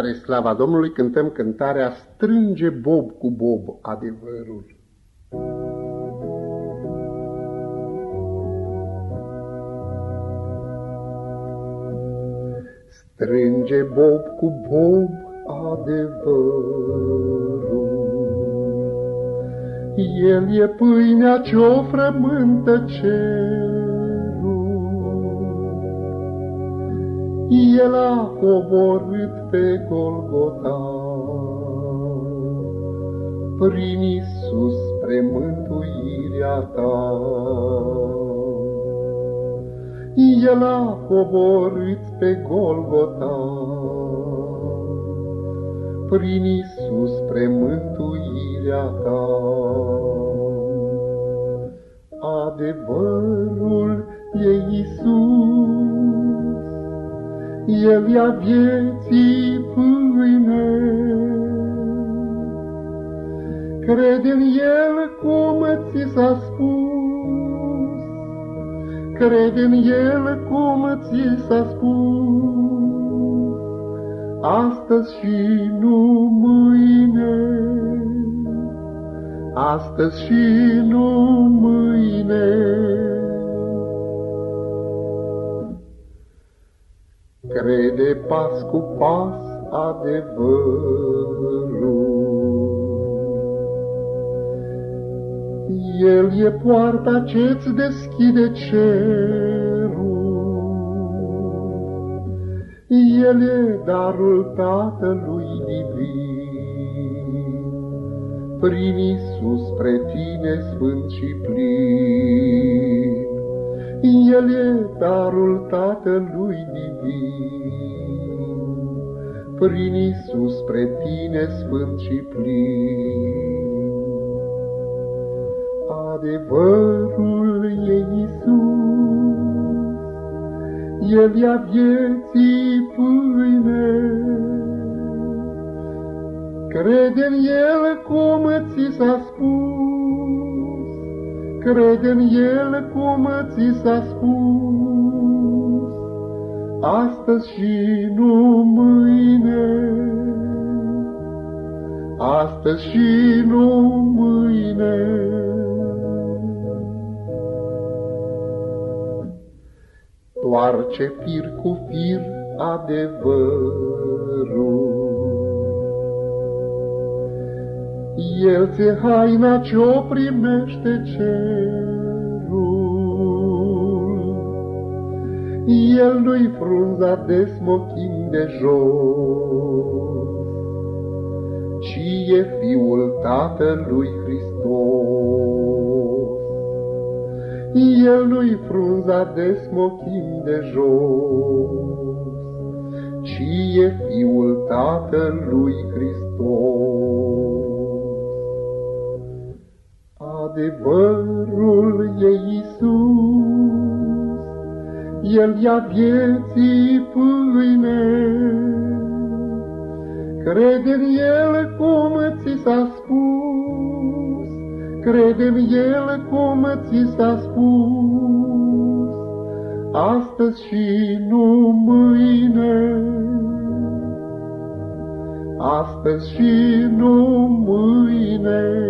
Spre slava Domnului cântăm cântarea Strânge bob cu bob adevărul. Strânge bob cu bob adevărul. El e pâinea ce-o frământă cerul. El a coborât pe Golgota, prin Iisus spre mântuirea ta. El a coborât pe Golgota, prin Iisus spre mântuirea ta. Adevărul e Iisus, el ia vieții pâine. Crede în El cum ți s-a spus, Crede în El cum ți s-a spus, Astăzi și nu mâine, Astăzi și nu mâine. Crede pas cu pas adevărul. El e poarta ce-ți deschide cerul, El e darul Tatălui Divin, prin Iisus spre tine sfânt și plin. El e darul Tatălui Divin, Prin Iisus spre tine sfânt și plin. Adevărul e Iisus, El ia vieții pâine, Crede în El cum ți s-a spus, Crede în El cum ți s-a spus, astăzi și nu mâine, astăzi și nu mâine. Toarce fir cu fir adevărul, el ți haina ce-o primește cerul. El nu-i frunza de smochin de jos, Ci e Fiul Tatălui Hristos. El nu-i frunza de smochin de jos, Ci e Fiul Tatălui Hristos adevărul e Iisus, El ia vieții pâine. Crede în El cum ți s-a spus, Crede în El cum ți s-a spus, Astăzi și nu mâine, Astăzi și nu mâine.